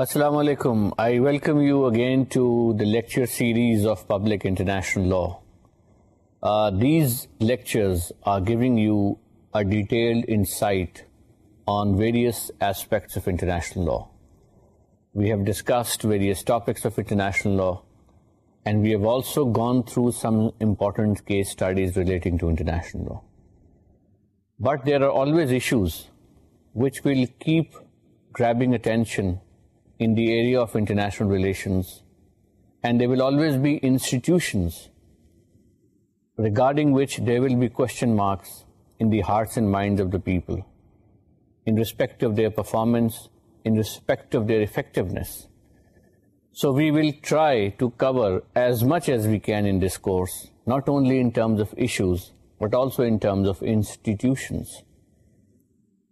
السلام علیکم I welcome you again to the lecture series of public international law these lectures are giving you a detailed insight on various aspects of international law we have discussed various topics of international law and we have also gone through some important case studies relating to international law but there are always issues which will keep grabbing attention regarding courts and minds people of their performance respect of their effect so we will try to cover as much as we can in this course not only also of institutions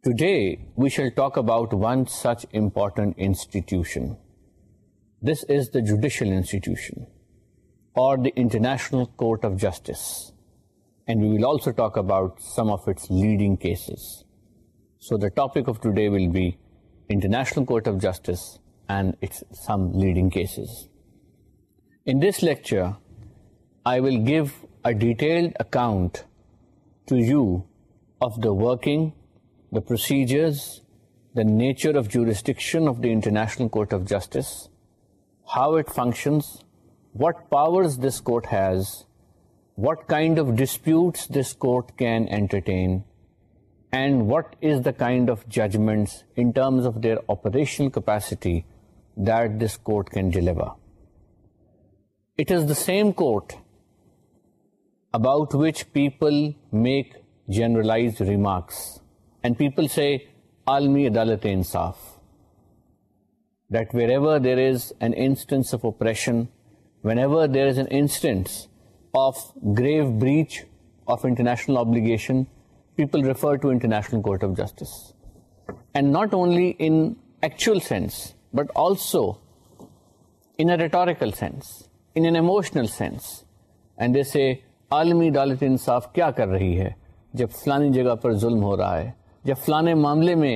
Today, we shall talk about one such important institution. This is the judicial institution, or the International Court of Justice. And we will also talk about some of its leading cases. So the topic of today will be International Court of Justice and its some leading cases. In this lecture, I will give a detailed account to you of the working the procedures, the nature of jurisdiction of the International Court of Justice, how it functions, what powers this court has, what kind of disputes this court can entertain, and what is the kind of judgments in terms of their operational capacity that this court can deliver. It is the same court about which people make generalized remarks. And people سے عالمی عدالت انصاف that wherever there is an instance of operation whenever there is an instance of grave breach of international obligation people refer to international court of justice and not only in actual sense but also in rhetorical sense in an emotional sense and جیسے عالمی عدالت انصاف کیا کر رہی ہے جب فلانی جگہ پر ظلم ہو رہا ہے یا فلاں معاملے میں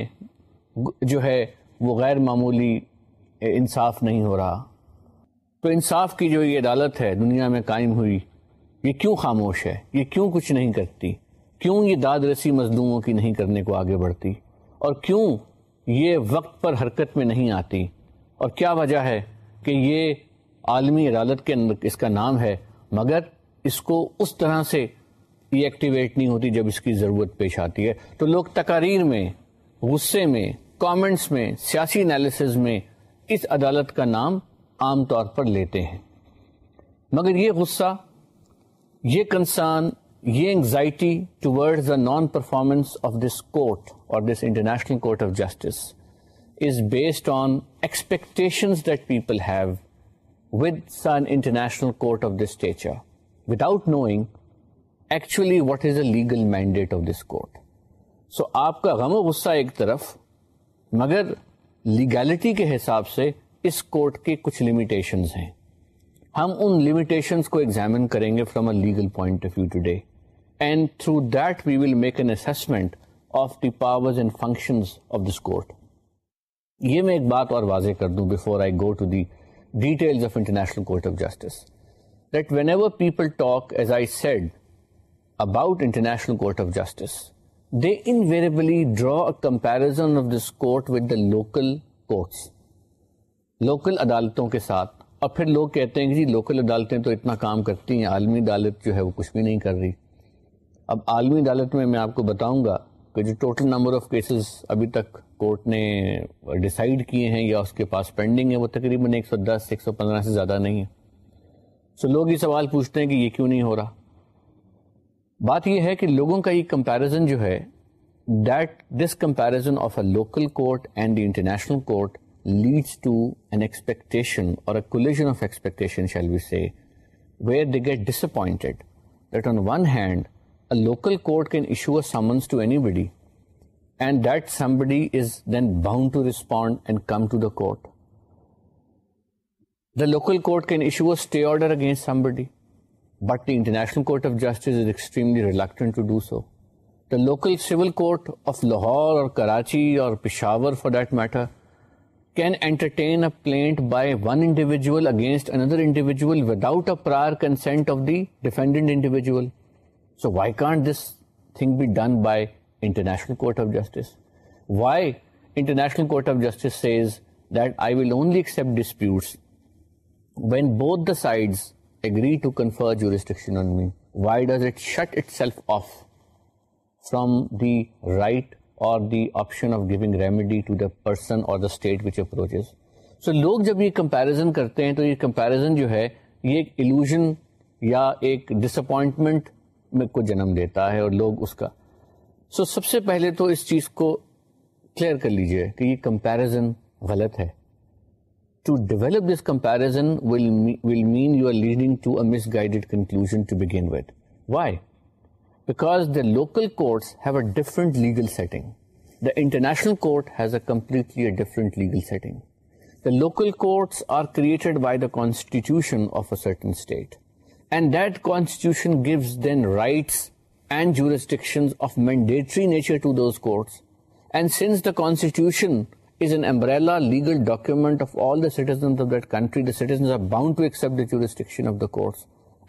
جو ہے وہ غیر معمولی انصاف نہیں ہو رہا تو انصاف کی جو یہ عدالت ہے دنیا میں قائم ہوئی یہ کیوں خاموش ہے یہ کیوں کچھ نہیں کرتی کیوں یہ داد رسی مظلوموں کی نہیں کرنے کو آگے بڑھتی اور کیوں یہ وقت پر حرکت میں نہیں آتی اور کیا وجہ ہے کہ یہ عالمی عدالت کے اس کا نام ہے مگر اس کو اس طرح سے ایکٹیویٹ نہیں ہوتی جب اس کی ضرورت پیش آتی ہے تو لوگ تقاریر میں غصے میں کامنٹس میں سیاسی انالیسز میں اس عدالت کا نام عام طور پر لیتے ہیں مگر یہ غصہ یہ کنسان یہ anxiety the non performance of this court اور this international court of justice is based on expectation international court of this without knowing actually what is a legal mandate of this court so آپ کا غم و غصہ ایک طرف مگر legality کے حساب سے اس کورٹ کے کچھ لمیٹیشنز ہیں ہم ان لمیٹیشنز کو ایگزامن کریں گے from a legal point of view today and through that we will make an assessment of the powers and functions of this court یہ میں ایک بات اور واضح کر دوں before I go to the details of international court of justice that whenever people talk as I said about International Court of Justice, they invariably draw a comparison of this court with the local courts. Local عدالتوں کے ساتھ اور پھر لوگ کہتے ہیں کہ جی local عدالتیں تو اتنا کام کرتی ہیں عالمی عدالت جو ہے وہ کچھ بھی نہیں کر رہی اب عالمی عدالت میں میں آپ کو بتاؤں گا کہ جو ٹوٹل نمبر آف کیسز ابھی تک کورٹ نے ڈیسائیڈ کیے ہیں یا اس کے پاس پینڈنگ ہے وہ تقریباً ایک سو دس ایک سو پندرہ سے زیادہ نہیں ہے سو لوگ یہ سوال پوچھتے ہیں کہ یہ کیوں نہیں ہو رہا بات یہ ہے کہ لوگوں کا یہ کمپیرزن جو ہے that this comparison of a local court and the international court leads to an expectation or collision of expectation shall we say where they get disappointed that on one hand a local court can issue a summons to anybody and that somebody is then bound to respond and come to the court the local court can issue a stay order against somebody But the International Court of Justice is extremely reluctant to do so. The local civil court of Lahore or Karachi or Peshawar, for that matter, can entertain a plaint by one individual against another individual without a prior consent of the defendant individual. So why can't this thing be done by International Court of Justice? Why International Court of Justice says that I will only accept disputes when both the sides لوگ جب یہ کرتے ہیں تو یہ illusion یا ایک ڈس appointment کو جنم دیتا ہے اور لوگ اس کا سو سب سے پہلے تو اس چیز کو کلیئر کر لیجیے کہ یہ کمپیرزن غلط ہے is a legal setting the local an امبری document of آلٹیزنٹ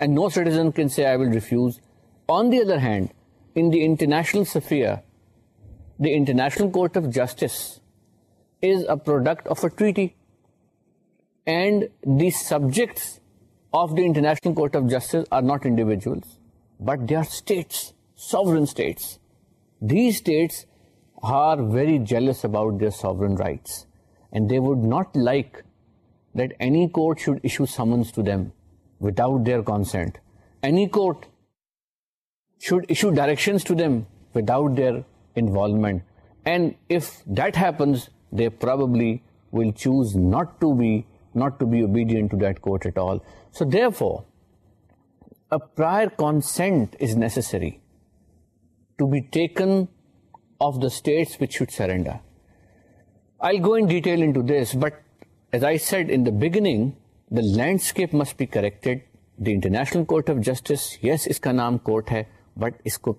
no set refuser but they are states the states are very jealous about their sovereign rights, and they would not like that any court should issue summons to them without their consent. Any court should issue directions to them without their involvement. And if that happens, they probably will choose not to be obedient to that court at all. So therefore, a prior consent is necessary to be taken landscape must be correct international court of justice yes اس کا نام court ہے but اس کو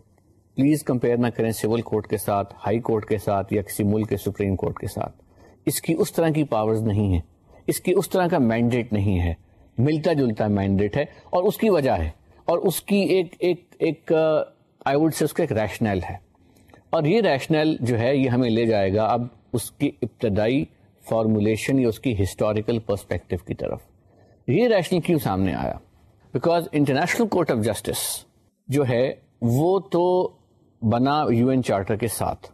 please compare نہ کریں salt کے ساتھ high court کے ساتھ یا کسی ملک کے سپریم کورٹ کے ساتھ اس کی اس طرح کی پاور نہیں ہے اس کی اس طرح کا مینڈیٹ نہیں ہے ملتا جلتا مینڈیٹ ہے اور اس کی وجہ ہے اور اس کی ایک ریشنل ہے اور یہ ریشنل جو ہے یہ ہمیں لے جائے گا اب اس کی ابتدائی فارمولیشن یا اس کی ہسٹوریکل پرسپیکٹو کی طرف یہ ریشنل کیوں سامنے آیا because international court of justice جو ہے وہ تو بنا یو این چارٹر کے ساتھ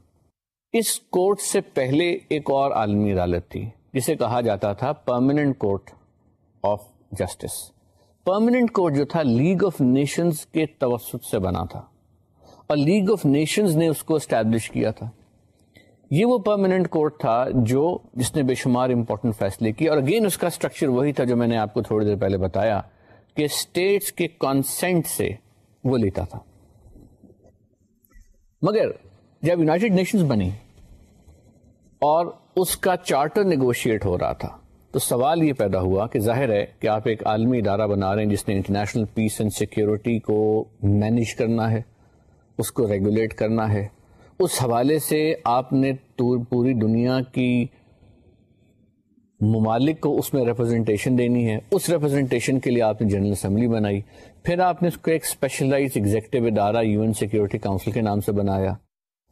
اس کورٹ سے پہلے ایک اور عالمی عدالت تھی جسے کہا جاتا تھا permanent court of justice permanent court جو تھا لیگ آف نیشنز کے توسط سے بنا تھا اور لیگ آف نیشنز نے اس کو اسٹیبلش کیا تھا یہ وہ پرماننٹ کورٹ تھا جو جس نے بے شمار امپورٹنٹ فیصلے کی اور اگین اس کا اسٹرکچر وہی تھا جو میں نے آپ کو تھوڑی دیر پہلے بتایا کہ اسٹیٹس کے کانسینٹ سے وہ لیتا تھا مگر جب یوناٹیڈ نیشنز بنی اور اس کا چارٹر نیگوشیٹ ہو رہا تھا تو سوال یہ پیدا ہوا کہ ظاہر ہے کہ آپ ایک عالمی ادارہ بنا رہے ہیں جس نے انٹرنیشنل پیس اینڈ سیکیورٹی کو مینیج کرنا ہے اس کو ریگولیٹ کرنا ہے اس حوالے سے آپ نے پوری دنیا کی ممالک کو اس میں ریپرزنٹیشن دینی ہے اس ریپرزنٹیشن کے لیے آپ نے جنرل اسمبلی بنائی پھر آپ نے اس کو ایک اسپیشلائز ایگزیکٹو ادارہ یو این سیکیورٹی کاؤنسل کے نام سے بنایا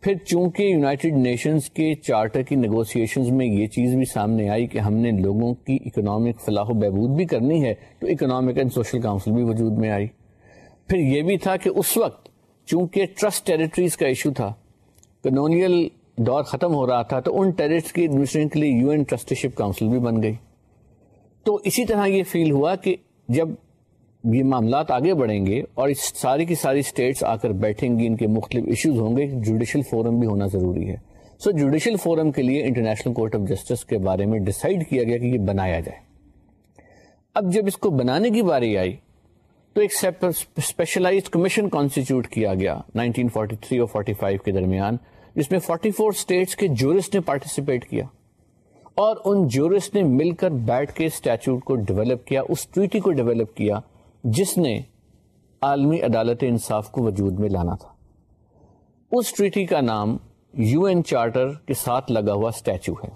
پھر چونکہ یونائٹڈ نیشنز کے چارٹر کی نیگوسیشنز میں یہ چیز بھی سامنے آئی کہ ہم نے لوگوں کی اکنامک فلاح و بہبود بھی کرنی ہے تو اکنامک اینڈ سوشل کاؤنسل بھی وجود میں آئی پھر یہ بھی تھا کہ اس وقت چونکہ ٹرسٹ ٹریٹریز کا ایشو تھا کنونیل دور ختم ہو رہا تھا تو ان territories U N trusteeship council بھی بن گئی تو اسی طرح یہ فیل ہوا کہ جب یہ معاملات آگے بڑھیں گے اور اس ساری کی ساری اسٹیٹس آ کر بیٹھیں گی ان کے مختلف ایشوز ہوں گے جوڈیشل فورم بھی ہونا ضروری ہے سو جوڈیشل فورم کے لیے انٹرنیشنل کورٹ آف جسٹس کے بارے میں ڈسائڈ کیا گیا کہ یہ بنایا جائے اب جب اس کو بنانے کی باری آئی تو ایک اسپیشلائز کمیشن کانسٹیٹیوٹ کیا گیا 1943 اور 45 کے درمیان جس میں 44 سٹیٹس کے جورس نے پارٹیسپیٹ کیا اور ان جورس نے مل کر بیٹھ کے اسٹیچوٹ کو ڈیولپ کیا اس ٹویٹی کو ڈیولپ کیا جس نے عالمی عدالت انصاف کو وجود میں لانا تھا اس ٹریٹی کا نام یو این چارٹر کے ساتھ لگا ہوا اسٹیچو ہے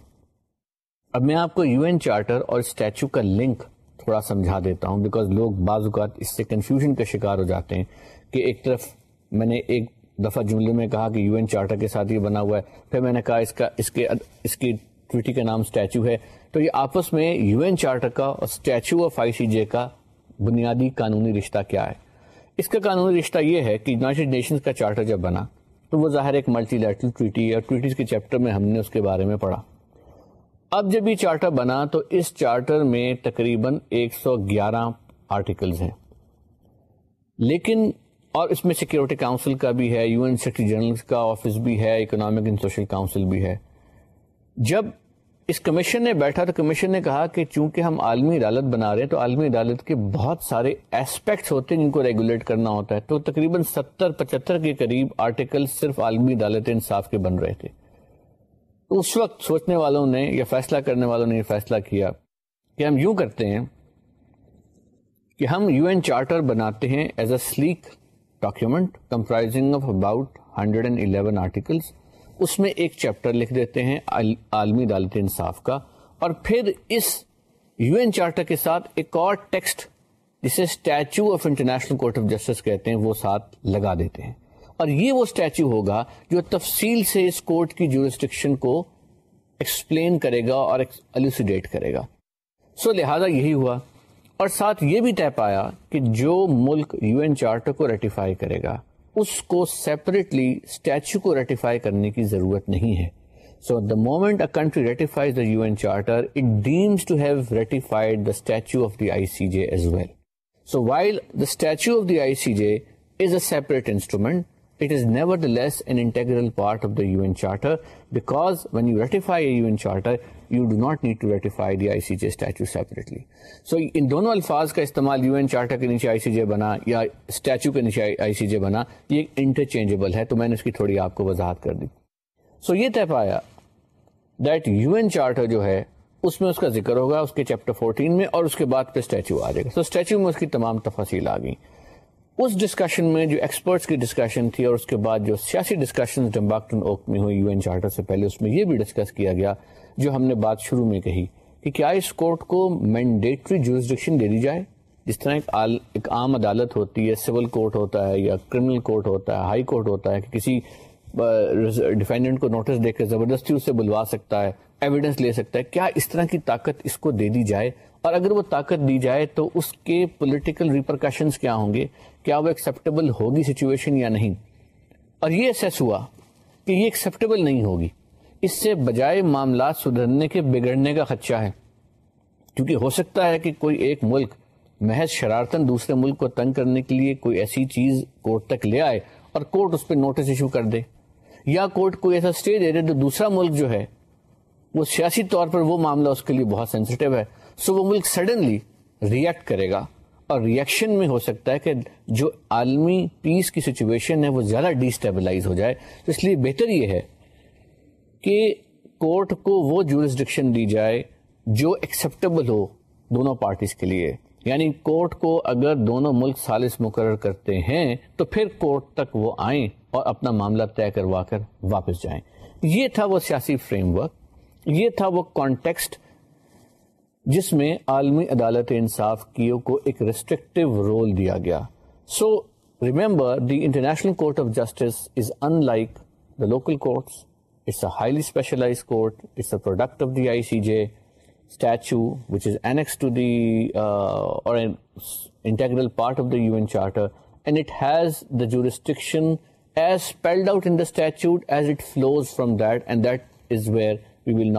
اب میں آپ کو یو این چارٹر اور اسٹیچو کا لنک تھوڑا سمجھا دیتا ہوں بیکاز لوگ بعض اوقات اس سے کنفیوژن کا شکار ہو جاتے ہیں کہ ایک طرف میں نے ایک دفعہ جملے میں کہا کہ یو این چارٹر کے ساتھ یہ بنا ہوا ہے پھر میں نے کہا اس کا اس کے اس کی ٹویٹی کا نام اسٹیچو ہے تو یہ آپس میں یو این چارٹر کا اور statute of I C J کا بنیادی قانونی رشتہ کیا ہے اس کا قانونی رشتہ یہ ہے کہ یونائٹیڈ نیشنز کا چارٹر جب بنا تو وہ ظاہر ایک ملٹی لیٹرل ٹویٹی ہے اور ٹویٹیز کے چیپٹر میں ہم نے اس کے بارے میں پڑھا اب جب یہ چارٹر بنا تو اس چارٹر میں تقریباً ایک سو گیارہ آرٹیکلز ہیں لیکن اور اس میں سیکیورٹی کاؤنسل کا بھی ہے یو این سیکٹری جنرل کا آفس بھی ہے اکنامک اینڈ سوشل کاؤنسل بھی ہے جب اس کمیشن نے بیٹھا تو کمیشن نے کہا کہ چونکہ ہم عالمی عدالت بنا رہے ہیں تو عالمی عدالت کے بہت سارے اسپیکٹس ہوتے ہیں جن کو ریگولیٹ کرنا ہوتا ہے تو تقریباً ستر پچہتر کے قریب آرٹیکل صرف عالمی عدالت انصاف کے بن رہے تھے اس وقت سوچنے والوں نے یا فیصلہ کرنے والوں نے یہ فیصلہ کیا کہ ہم یوں کرتے ہیں کہ ہم یو این چارٹر بناتے ہیں as a sleek document comprising of about hundred and eleven articles اس میں ایک چیپٹر لکھ دیتے ہیں عالمی عدالت انصاف کا اور پھر اس یو این چارٹر کے ساتھ ایک اور ٹیکسٹ جسے statute of international court of justice کہتے ہیں وہ ساتھ لگا دیتے ہیں اور یہ وہ اسٹیچو ہوگا جو تفصیل سے اس کورٹ کی جورسٹکشن کو ایکسپلین کرے گا اور ایلوسیڈیٹ کرے گا سو لہذا یہی ہوا اور ساتھ یہ بھی طے پایا کہ جو ملک یو این چارٹر کو ریٹیفائی کرے گا اس کو سیپریٹلی اسٹیچو کو ریٹیفائی کرنے کی ضرورت نہیں ہے so the moment a country ratifies the U N charter it deems to have ratified the statute of the I C J as well so while the statute of the I C J is a separate instrument lesser part of the charter الفاظ کا استعمال انٹرچینجل ہے تو میں نے اس کی تھوڑی آپ کو وضاحت کر دی سو یہ پایا دیٹ یو Charter جو ہے اس میں اس کا ذکر ہوگا اس کے چیپٹر 14 میں اور اس کے بعد پہ اسٹیچو آ جائے گا so اسٹیچو میں اس کی تمام تفصیل آ گئی اس ڈسکشن میں جو ایکسپرٹس کی ڈسکشن تھی اور اس کے بعد جو سیاسی ڈسکشن ڈمباکٹن اوک میں ہوئی یو این چارٹر سے پہلے اس میں یہ بھی ڈسکس کیا گیا جو ہم نے بات شروع میں کہی کہ کیا اس کورٹ کو مینڈیٹری دے دی جائے جس طرح ایک, آل, ایک عام عدالت ہوتی ہے سول کورٹ ہوتا ہے یا کرمنل کورٹ ہوتا ہے ہائی کورٹ ہوتا ہے کہ کسی ڈیفینڈنٹ کو نوٹس دے کے زبردستی اسے بلوا سکتا ہے ایویڈنس لے سکتا ہے کیا اس طرح کی طاقت اس کو دے دی جائے اور اگر وہ طاقت دی جائے تو اس کے پولیٹیکل ریپرکاشنس کیا ہوں گے کیا وہ ایکسپٹیبل ہوگی سچویشن یا نہیں اور یہ سیس ہوا کہ یہ ایکسیپٹیبل نہیں ہوگی اس سے بجائے معاملات سدھرنے کے بگڑنے کا خدشہ ہے کیونکہ ہو سکتا ہے کہ کوئی ایک ملک محض شرارتن دوسرے ملک کو تنگ کرنے کے لیے کوئی ایسی چیز کورٹ تک لے آئے اور کورٹ اس پہ نوٹس ایشو کر دے یا کورٹ کوئی ایسا اسٹے دے دے تو دوسرا ملک جو ہے وہ سیاسی طور پر وہ معاملہ اس کے لیے بہت سینسیٹیو ہے سو وہ ملک سڈنلی ریئیکٹ کرے گا اور ریئیکشن میں ہو سکتا ہے کہ جو عالمی پیس کی سچویشن ہے وہ زیادہ ڈیسٹیبلائز ہو جائے تو اس لیے بہتر یہ ہے کہ کورٹ کو وہ جورسڈکشن دی جائے جو ایکسیپٹیبل ہو دونوں پارٹیز کے لیے یعنی کورٹ کو اگر دونوں ملک سالس مقرر کرتے ہیں تو پھر کورٹ تک وہ آئیں اور اپنا معاملہ طے کروا کر واپس جائیں یہ تھا وہ سیاسی فریم ورک یہ تھا وہ کانٹیکسٹ جس میں عالمی عدالت انصاف کیوں کو ایک ریسٹرکٹیو رول دیا گیا so remember the international court of justice is unlike the local courts it's a highly specialise court it's a product of the I C J statute which is annex to the اور integral part of the U N charter and it has the jurisdiction as spelled out in the statute as it flows from that and that is where میں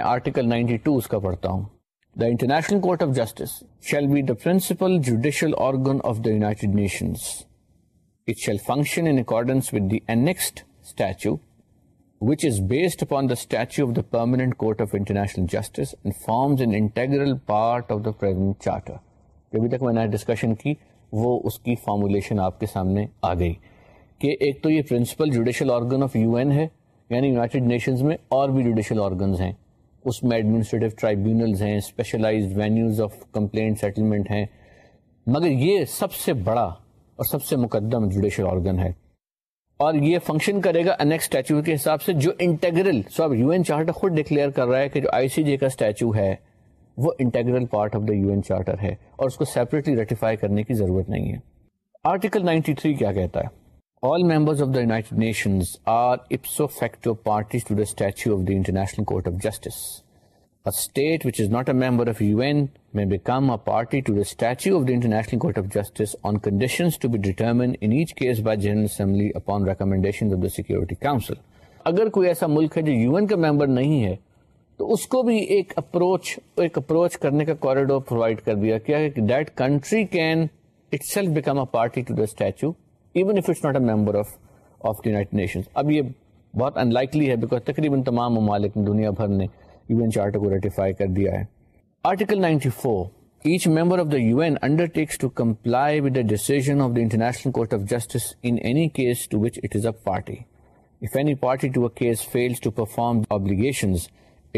article ninety پڑھتا ہوں justice which is based upon the statute of the permanent court of international justice and forms an integral part of the present charter ابھی تک میں نے discussion کی وہ اس کی فارمولیشن آپ کے سامنے آ گئی کہ ایک تو یہ principal judicial organ of U N ہے یعنی یونیٹیڈ نیشنز میں اور بھی جوڈیشل آرگنز ہیں اس میں ایڈمنسٹریٹو ٹرائیبونلز ہیں specialised venues of complaint settlement ہیں مگر یہ سب سے بڑا اور سب سے مقدم جوڈیشل آرگن ہے اور یہ فنکشن کرے گا انیکس اسٹیچو کے حساب سے جو انٹیگرل سو اب یو این چارٹر خود ڈکلیئر کر رہا ہے کہ جو آئی سی جے کا اسٹیچو ہے وہ integral part of the U N charter ہے اور اس کو سیپریٹلی ریٹیفائی کرنے کی ضرورت نہیں ہے آرٹیکل 93 کیا کہتا ہے All members of the United Nations are ipso facto parties to the statue of the International Court of Justice. اگر کوئی ایسا ملک ہے جو یو این کا ممبر نہیں ہے تو اس کو بھی ایک اپروچ ایک اپروچ کرنے کا کوریڈور پرووائڈ کر دیا کیا کہ that country can itself become a party to the statute even if it's not a member of of nations اب یہ بہت ان لائکلی ہے تمام ممالک دنیا بھر نے یو این چارٹر کو ریٹیفائی کر دیا ہے article 94 each member of the U N undertakes to comply with the decision of the international court of justice in any case to which it is a party if any party to a case fails to perform obligations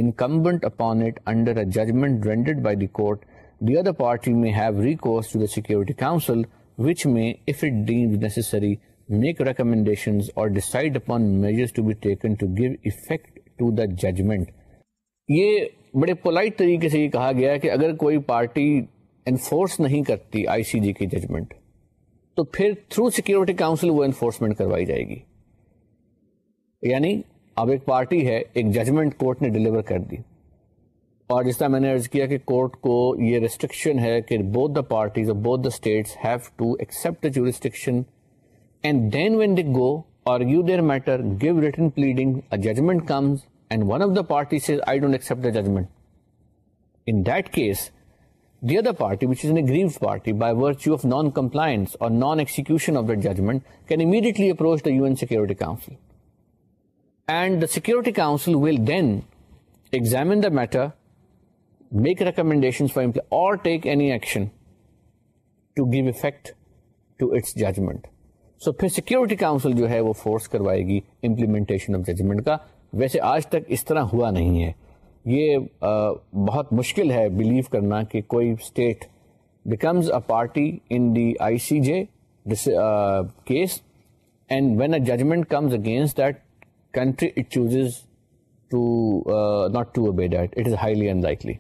incumbent upon it under a judgment rendered by the court, the other party may have recourse to the Security Council, which may, if it deemed necessary, make recommendations or decide upon measures to be taken to give effect to the judgment. یہ بڑے polite طریقے سے یہ کہا گیا کہ اگر کوئی پارٹی انفورس نہیں کرتی آئی سی جی کی ججمنٹ تو پھر تھرو سیکورٹی کاؤنسل وہ انفورسمنٹ کروائی جائے گی یعنی اب ایک پارٹی ہے ایک ججمنٹ کورٹ نے ڈلیور کر دی اور جس طرح میں نے ارض کیا کہ کورٹ کو یہ ریسٹرکشن ہے کہ بوتھ دا پارٹیز اور both the states have to jurisdiction and then when go matter give written pleading judgment comes one of the party judgment non compliance will then examine the matter make recommendation for اور security council جو ہے وہ force کروائے گی implement judgment کا ویسے آج تک اس طرح ہوا نہیں ہے یہ بہت مشکل ہے بلیو کرنا کہ کوئی state becomes a party in the I C J case and when a judgment comes against that country it chooses to not to obey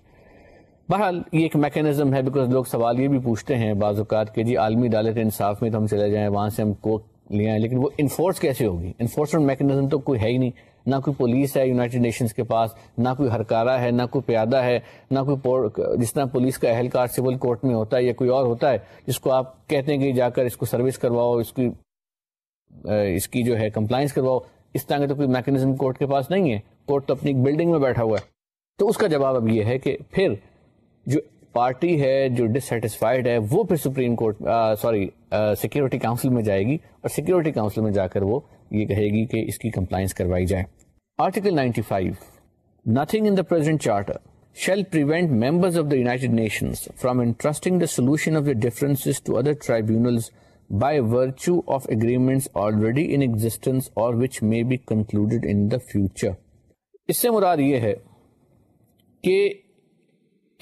بہرحال یہ ایک میکینزم ہے بیکاز لوگ سوال یہ بھی پوچھتے ہیں بعض اوقات کہ جی عالمی عدالت انصاف میں تو ہم چلے جائیں وہاں سے ہم کوٹ لے آئیں لیکن وہ انفورس کیسے ہوگی انفورسمنٹ میکینزم تو کوئی ہے ہی نہیں نہ کوئی پولیس ہے یونائٹڈ نیشنز کے پاس نہ کوئی ہرکارا ہے نہ کوئی پیادہ ہے نہ کوئی جس طرح پولیس کا اہلکار سول کورٹ میں ہوتا ہے یا کوئی اور ہوتا ہے جس کو آپ کہتے ہیں کہ جا کر اس کو سروس کرواؤ اس کی اس کی جو ہے کمپلائنس کرواؤ اس طرح کا تو کوئی میکنزم کورٹ کے پاس نہیں ہے کورٹ تو اپنی بلڈنگ میں بیٹھا ہوا ہے تو اس کا جواب اب یہ ہے کہ پھر جو پارٹی ہے جو ڈسٹسفائڈ ہے وہ پھر supreme court sorry security council میں جائے گی اور سیکیورٹی کاؤنسل میں جا کر وہ یہ کہے گی کہ اس کی کمپلائنس کروائی جائے article ninety five nothing in the present charter shall prevent members of the United Nations from entrusting the solution of the differences to other tribunals by virtue of agreements already in existence or which may be concluded in the future اس سے مراد یہ ہے کہ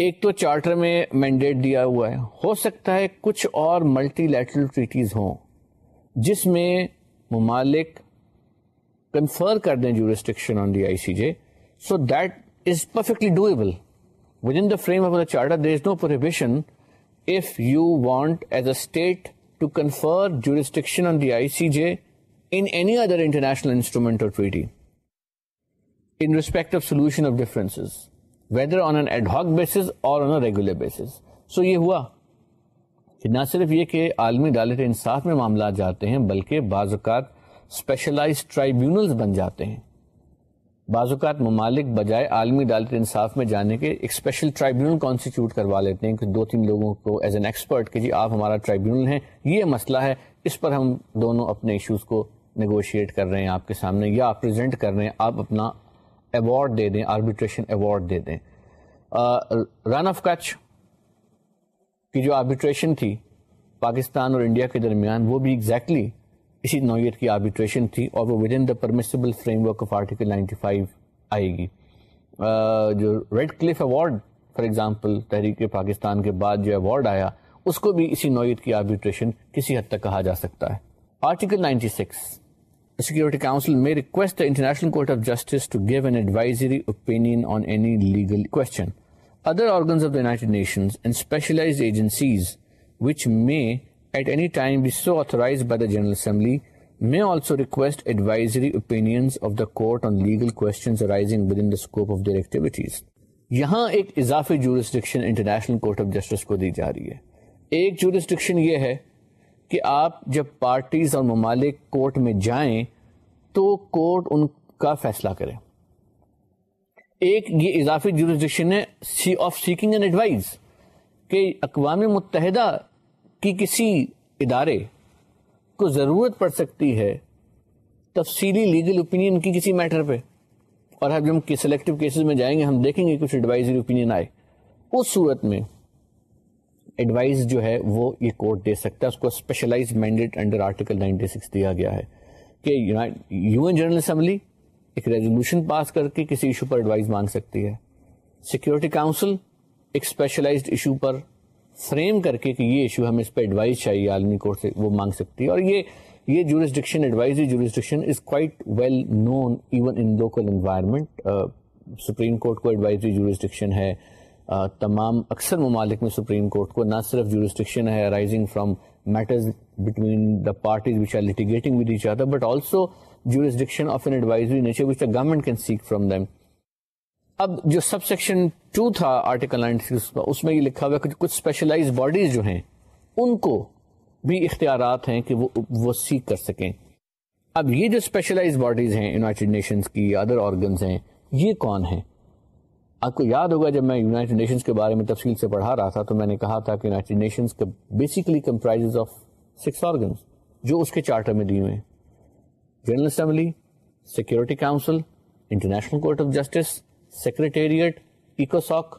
ایک تو charter میں mandate دیا ہوا ہے ہو سکتا ہے کچھ اور ملٹی لیٹرل ٹریٹیز ہوں جس میں ممالک کنفر کر دیں on the I C J so that is is perfectly within the the frame of charter there no prohibition you want as a to international instrument or bases سو یہ ہوا کہ نہ صرف یہ کہ عالمی عدالت انصاف میں معاملات جاتے ہیں بلکہ بعض اوقات اسپیشلائز ٹرائیبیونل بن جاتے ہیں بعض اوقات ممالک بجائے عالمی عدالت انصاف میں جانے کے ایک اسپیشل ٹرائیبیونل کانسٹیٹیوٹ کروا لیتے ہیں کہ دو تین لوگوں کو ایز این ایکسپرٹ کہ جی آپ ہمارا ٹرائیبیونل ہیں یہ مسئلہ ہے اس پر ہم دونوں اپنے ایشوز کو نیگوشیٹ کر رہے ہیں آپ کے سامنے یا پریزنٹ کر رہے ہیں آپ اپنا ایوارڈ دے دیں آربیٹریشن ایوارڈ دے دیں رن آف کچھ جو آربیٹریشن تھی پاکستان اور انڈیا کے درمیان وہ بھی ایگزیکٹلی exactly اسی نوعیت کی آربیٹریشن تھی اور وہ within the framework of article ninety five آئے گی uh, جو Radcliffe award for example تحریک پاکستان کے بعد جو ایوارڈ آیا اس کو بھی اسی نوعیت کی آربیٹریشن کسی حد تک کہا جا سکتا ہے article ninety six security council میں request international court of justice to give an advisory on any legal question other organs of of of the the the the United Nations and specialized agencies which may may at any time be so authorized by General Assembly also request advisory opinions court on legal questions arising within scope their activities. یہاں ایک اضافی international court of justice کو دی جا رہی ہے ایک جوسٹرکشن یہ ہے کہ آپ جب پارٹیز اور ممالک کورٹ میں جائیں تو کورٹ ان کا فیصلہ کریں ایک یہ اضافی جورسڈکشن ہے see of seeking and advice کہ اقوام متحدہ کی کسی ادارے کو ضرورت پڑ سکتی ہے تفصیلی لیگل اوپینین کی کسی میٹر پہ اور ہم سلیکٹو کیسز میں جائیں گے ہم دیکھیں گے کچھ ایڈوائزری اوپینین آئے اس صورت میں ایڈوائز جو ہے وہ یہ کورٹ دے سکتا ہے اس کو specialize mandate under article ninety six دیا گیا ہے کہ یو این جنرل اسمبلی ایک ریزولوشن پاس کر کے کسی ایشو پر ایڈوائز مانگ سکتی ہے سیکیورٹی کاؤنسل ایک اسپیشلائزڈ ایشو پر فریم کر کے کہ یہ ایشو ہمیں اس پہ ایڈوائز چاہیے عالمی کورٹ سے وہ مانگ سکتی ہے اور یہ یہ jurisdiction advisory jurisdiction is quite well known even in local environment supreme court کو ایڈوائزری جورسڈکشن ہے تمام اکثر ممالک میں سپریم کورٹ کو نہ صرف جورسڈکشن ہے arising from matters between the parties which are litigating with each other but also jurisdiction of an advisory nature which the government can seek from them. اب جو سب سیکشن ٹو تھا article ninety six کا اس میں یہ لکھا ہوا ہے کہ کچھ اسپیشلائز باڈیز جو ہیں ان کو بھی اختیارات ہیں کہ وہ, وہ سیکھ کر سکیں اب یہ جو اسپیشلائز باڈیز ہیں یونائٹیڈ نیشنز کی ادر آرگنز ہیں یہ کون ہیں آپ کو یاد ہوگا جب میں یونائٹیڈ نیشنز کے بارے میں تفصیل سے پڑھا رہا تھا تو میں نے کہا تھا کہ یونائٹیڈ نیشنز کا basically comprise of six organs جو اس کے چارٹر میں دی ہوئے ہیں general assembly security council international court of justice secretariat ایکوساک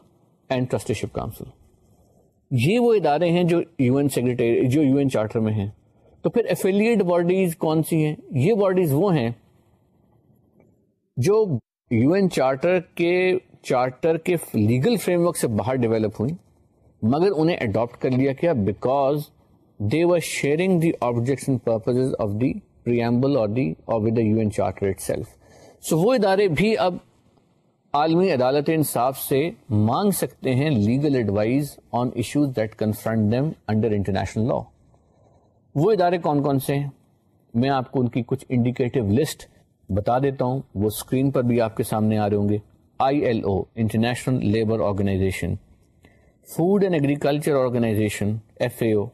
and trusteeship council یہ وہ ادارے ہیں جو یو این سیکرٹری جو یو این چارٹر میں ہیں تو پھر افیلیٹ باڈیز کون سی ہیں یہ باڈیز وہ ہیں جو یو این چارٹر کے چارٹر کے لیگل فریم ورک سے باہر ڈیولپ ہوئیں مگر انہیں اڈاپٹ کر لیا گیا because they were sharing the objects purposes of the preamble اور دی اور with the U N charter itself سو وہ ادارے بھی اب عالمی عدالت انصاف سے مانگ سکتے ہیں legal advice on issues that confront them under international law وہ ادارے کون کون سے ہیں میں آپ کو ان کی کچھ انڈیکیٹو لسٹ بتا دیتا ہوں وہ اسکرین پر بھی آپ کے سامنے آ رہے ہوں گے I L O international labour organisation food and agriculture organisation F A O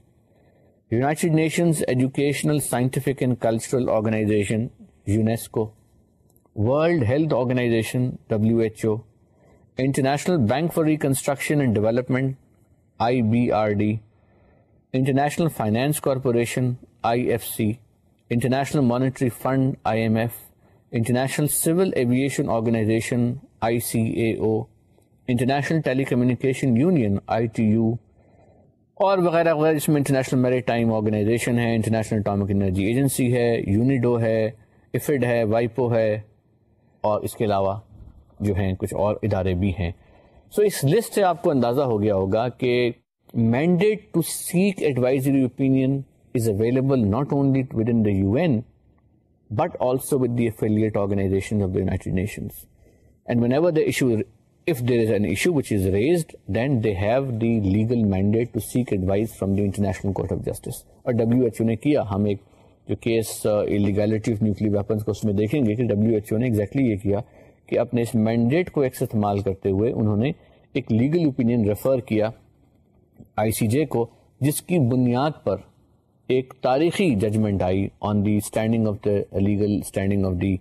United Nations Educational, Scientific and Cultural Organization, UNESCO, World Health Organization, WHO, International Bank for Reconstruction and Development, IBRD, International Finance Corporation, IFC, International Monetary Fund, IMF, International Civil Aviation Organization, ICAO, International Telecommunication Union, ITU, اور وغیرہ وغیرہ جس میں international maritime organization ہے international atomic energy agency ہے UNIDO ہے افڈ ہے وائپو ہے اور اس کے علاوہ جو ہیں کچھ اور ادارے بھی ہیں سو so اس لسٹ سے آپ کو اندازہ ہو گیا ہوگا کہ mandate to seek advisory opinion is available not only within the U N but also with the affiliate organisation of the united nations and whenever the issue if there is an issue which is raised, then they have the legal mandate to seek advice from the International Court of Justice. اور W H O نے کیا ہم ایک جو case illegality of nuclear weapons کو اس میں دیکھیں گے کہ ڈبلیو ایچ او نے ایگزیکٹلی exactly یہ کیا کہ اپنے اس مینڈیٹ کو ایک استعمال کرتے ہوئے انہوں نے ایک لیگل اوپینین ریفر کیا آئی سی جے کو جس کی بنیاد پر ایک تاریخی judgment I on the standing of the legal standing of the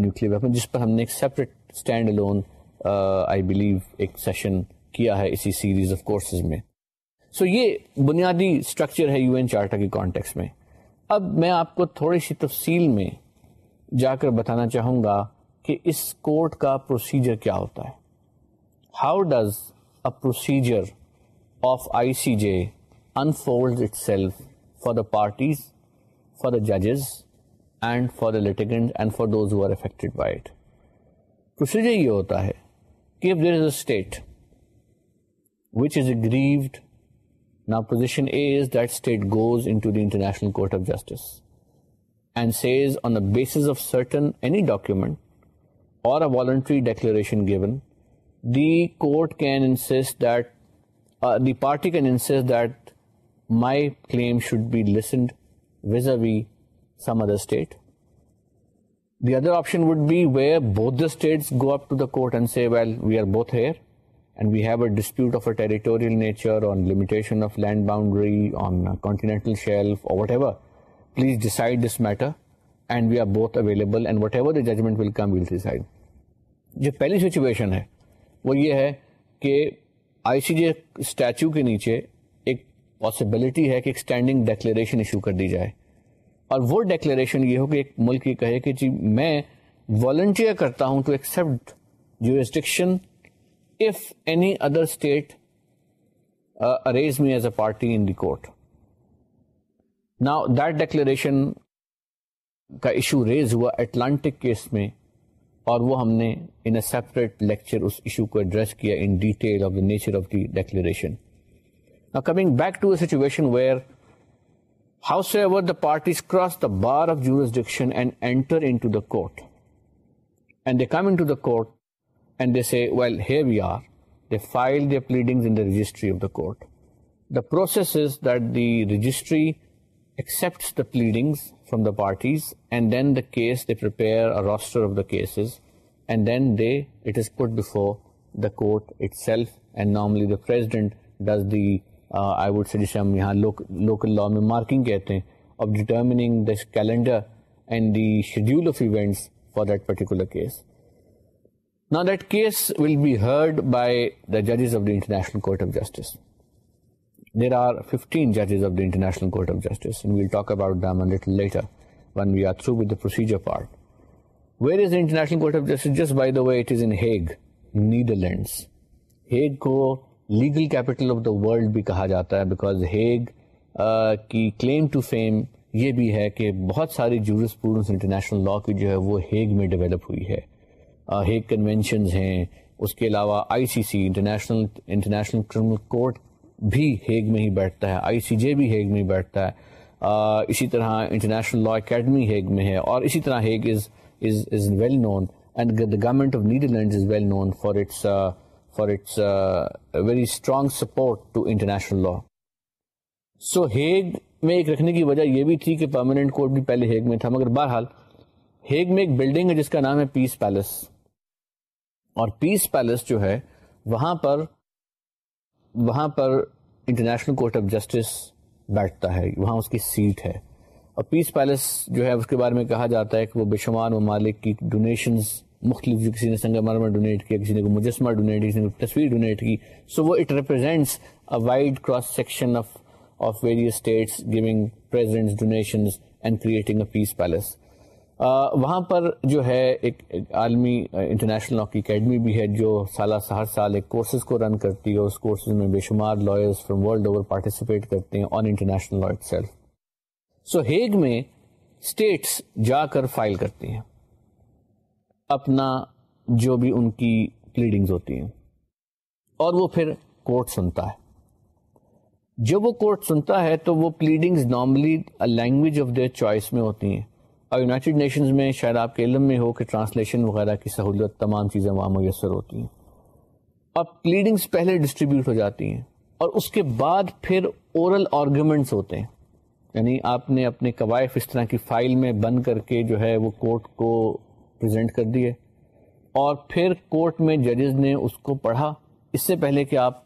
nuclear weapon جس پر ہم نے ایک separate stand alone I believe ایک سیشن کیا ہے اسی سیریز آف کورسز میں سو یہ بنیادی اسٹرکچر ہے یو این چارٹر کی کانٹیکس میں اب میں آپ کو تھوڑی سی تفصیل میں جا کر بتانا چاہوں گا کہ اس کورٹ کا پروسیجر کیا ہوتا ہے how does a procedure of I C J unfold itself for the parties for the ججز and for for the and those who are affected by it procedure یہ ہوتا ہے if there is a state which is aggrieved, now position A is that state goes into the International Court of Justice and says, on the basis of any document or a voluntary declaration given, the court can insist that, uh, the party can insist that my claim should be listened vis-a-vis some other state. The other option would be where بہت the status جو پہلی situation ہے وہ یہ ہے کہ آئی C J statue کے نیچے ایک پاسبلٹی ہے کہ اسٹینڈنگ ڈیکلیریشن ایشو کر دی جائے اور وہ ڈیکلیریشن یہ ہو کہ ایک ملک یہ کہے کہ جی میں والنٹیئر کرتا ہوں to any other state arise me as a party in the court نا دیٹ ڈیکلیریشن کا ایشو ریز ہوا اٹلانٹک کیس میں اور وہ ہم نے ان اے سیپریٹ لیکچر اس ایشو کو ایڈریس کیا in detail of the nature of the declaration coming back to a situation where Howsoever the parties cross the bar of jurisdiction and enter into the court, and they come into the court and they say, well, here we are. They file their pleadings in the registry of the court. The process is that the registry accepts the pleadings from the parties, and then the case, they prepare a roster of the cases, and then it is put before the court itself, and normally the president does the I would suggestion ہم یہاں local law میں marking کہتے ہیں of determining the calendar and the schedule of events for that particular case نا that case will be heard by the ججز of the international court of justice there are fifteen ججز of the international court of justice we'll talk about the من little later one we are through with the procedure part where is the International Court of Justice just by the way it is in Hague Netherlands Hague کو legal capital of the world بھی کہا جاتا ہے because Hague کی claim to fame یہ بھی ہے کہ بہت ساری جورس پورس انٹرنیشنل لا کی جو ہے وہ ہیگ میں ڈیولپ ہوئی ہے ہیگ کنوینشنز ہیں اس کے علاوہ I C C International International Criminal Court بھی ہیگ میں ہی بیٹھتا ہے آئی سی جے بھی ہیگ میں ہی بیٹھتا ہے اسی طرح انٹرنیشنل لاء اکیڈمی ہیگ میں ہے اور اسی طرح Hague is is is well known and the government of Netherland is well known for its law so Hague میں ایک رکھنے کی وجہ یہ بھی تھی کہ پرماننٹ کورٹ بھی پہلے ہیگ میں تھا مگر بہرحال ہیگ میں ایک بلڈنگ ہے جس کا نام ہے پیس پیلس اور پیس پیلس جو ہے وہاں پر وہاں پر انٹرنیشنل کورٹ آف جسٹس بیٹھتا ہے وہاں اس کی سیٹ ہے اور پیس پیلس جو ہے اس کے بارے میں کہا جاتا ہے کہ وہ بے شمار ممالک کی ڈونیشنز مختلف کسی نے سنگ مرمر ڈونیٹ کیا کسی نے مجسمہ ڈونیٹ کسی نے تصویر ڈونیٹ کی سو وہ it represents wide cross section of of various states giving presents donations and creating a Peace Palace وہاں پر جو ہے ایک عالمی انٹرنیشنل لا کی اکیڈمی بھی ہے جو سالہ ہر سال ایک کورسز کو رن کرتی ہے اس کورسز میں بے شمار lawyers from world over participate کرتے ہیں on international law itself so Hague میں اسٹیٹس جا کر فائل کرتی ہیں اپنا جو بھی ان کی پلیڈنگز ہوتی ہیں اور وہ پھر کورٹ سنتا ہے جب وہ کورٹ سنتا ہے تو وہ pleadings normally language of their choice میں ہوتی ہیں اور یونائٹیڈ نیشنز میں شاید آپ کے علم میں ہو کہ ٹرانسلیشن وغیرہ کی سہولت تمام چیزیں وہاں میسر ہوتی ہیں اب پلیڈنگز پہلے ڈسٹریبیوٹ ہو جاتی ہیں اور اس کے بعد پھر اورل آرگومنٹس ہوتے ہیں یعنی آپ نے اپنے قوائف اس طرح کی فائل میں بند کر کے جو ہے وہ کورٹ کو پریزنٹ کر دیے اور پھر کورٹ میں ججز نے اس کو پڑھا اس سے پہلے کہ آپ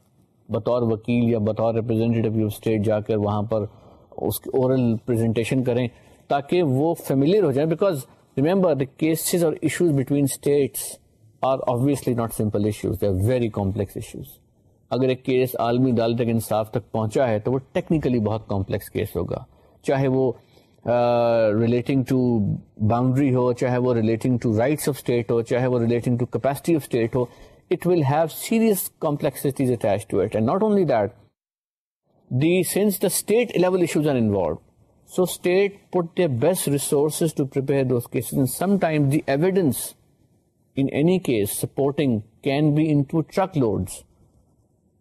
بطور وکیل یا بطور ریپرزینٹیو آف اسٹیٹ جا کر وہاں پر اس کی اورل پریزنٹیشن کریں تاکہ وہ فیملیئر ہو جائیں بیکاز ریمبر دا کیسز اور issues between states are obviously not simple issues they are very complex issues اگر ایک کیس عالمی عدالت انصاف تک پہنچا ہے تو وہ ٹیکنیکلی بہت کمپلیکس کیس ہوگا چاہے وہ ریلیٹنگ ٹو باؤنڈری ہو چاہے وہ relating to rights of state ہو چاہے وہ relating to capacity of state who it will have serious complexities attach to it and not only that the sense the state level issues are involve so state put the best resources to prepare those cases some time the evidence in any case supporting can be into truck loads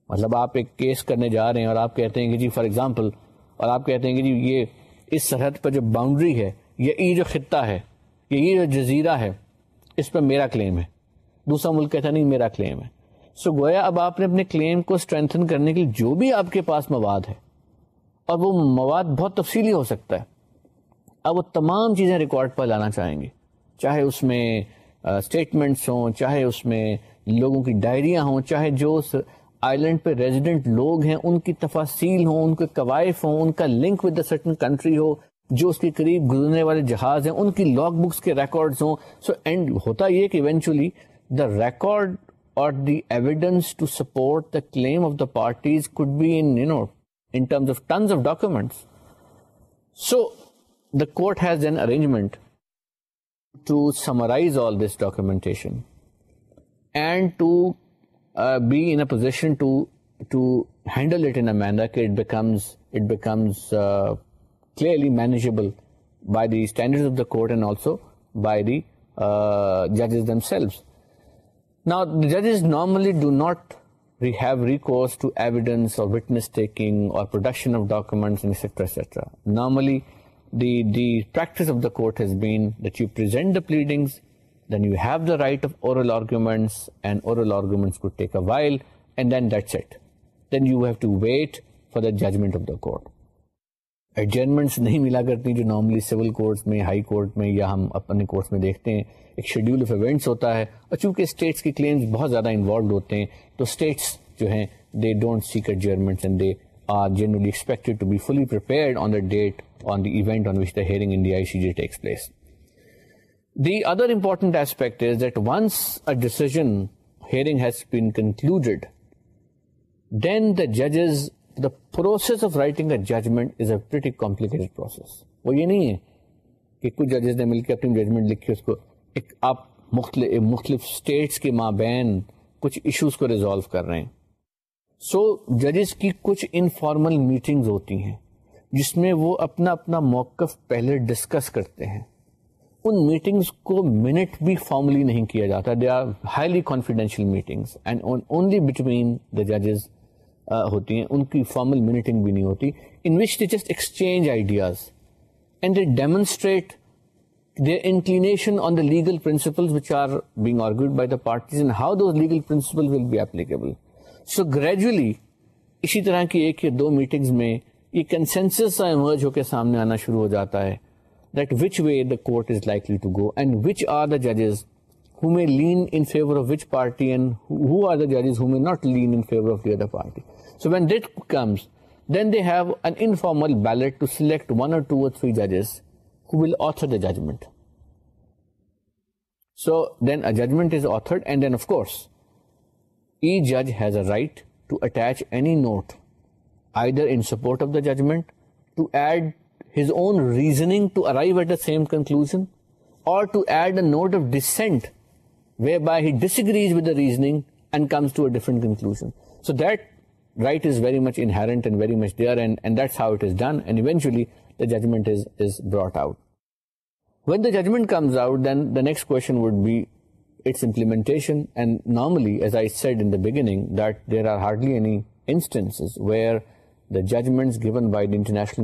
مطلب آپ ایک case کرنے جا رہے ہیں اور آپ کہتے ہیں کہ جی فار ایگزامپل اور آپ کہتے ہیں کہ جی یہ اس سرحد پر جو باؤنڈری ہے یا یہ جو خطہ ہے یا یہ جو جزیرہ ہے اس پر میرا کلیم ہے دوسرا ملک کہتا نہیں میرا کلیم ہے سو گویا اب آپ نے اپنے کلیم کو اسٹرینتھن کرنے کے لیے جو بھی آپ کے پاس مواد ہے اور وہ مواد بہت تفصیلی ہو سکتا ہے اب وہ تمام چیزیں ریکارڈ پر لانا چاہیں گے چاہے اس میں اسٹیٹمنٹس ہوں چاہے اس میں لوگوں کی ڈائریاں ہوں چاہے جو آئی لینڈ پہ ریزیڈنٹ لوگ ہیں ان کی تفاصیل ہوں ان کے قوائف ہوں ان کا لنک ود سرٹن کنٹری ہو جو اس کے قریب گزرنے والے جہاز ہیں ان کی لاگ بکس کے ریکارڈز ہوں سو so, اینڈ ہوتا یہ کہ ایونچولی دا ریکارڈ اور the evidence to support the claim of the parties could be in you know in terms of tons of documents so the court has an arrangement to summarise all this documentation and to be in position to to handle it it it in becomes becomes clearly manageable by the standard of the court and also by the ججز them نا ججز normally do not we have present the pleading then you have the right of arguments نہیں ملا کرتی جو normally civil courts میں high court میں یا ہم اپنے کورٹس میں دیکھتے ہیں ایک شیڈیول آف ایونٹس ہوتا ہے اور چونکہ اسٹیٹس کے کلیمز بہت زیادہ انوالوڈ ہوتے ہیں تو اسٹیٹس جو ہیں they don't seek and they are generally expected to be fully prepared on on on the the date the the event which hearing in I C J takes place the other important aspect is that once a decision hearing has been concluded then the ججز the process of writing process وہ یہ نہیں ہے کہ کچھ ججز نے مل کے اپنی ججمنٹ لکھی اس کو ایک آپ مختلف مختلف اسٹیٹس کے مابین کچھ ایشوز کو ریزالو کر رہے ہیں سو so, ججز کی کچھ انفارمل میٹنگز ہوتی ہیں جس میں وہ اپنا اپنا موقف پہلے ڈسکس کرتے ہیں ان میٹنگس کو منٹ بھی فارملی نہیں کیا جاتا they are highly confidential meetings and only between the ججز ہوتی ہیں ان کی فارمل میٹنگ بھی نہیں ہوتی in which they just exchange ideas and they demonstrate their inclination on the legal principle which are being argued by the parties and how those legal principle will be applicable so gradually اسی طرح کی ایک یا دو meetings میں یہ consensus emerge ہو کے سامنے آنا شروع ہو جاتا ہے that which way the court is likely to go, and which are the judges who may lean in favor of which party, and who are the judges who may not lean in favor of the other party. So when that comes, then they have an informal ballot to select 1 or 2 or 3 judges who will author the judgment. So then a judgment is authored, and then of course, each judge has a right to attach any note, either in support of the judgment, to add some conclusion so that write out ویٹمنٹ comes آؤٹن weights normally judgmental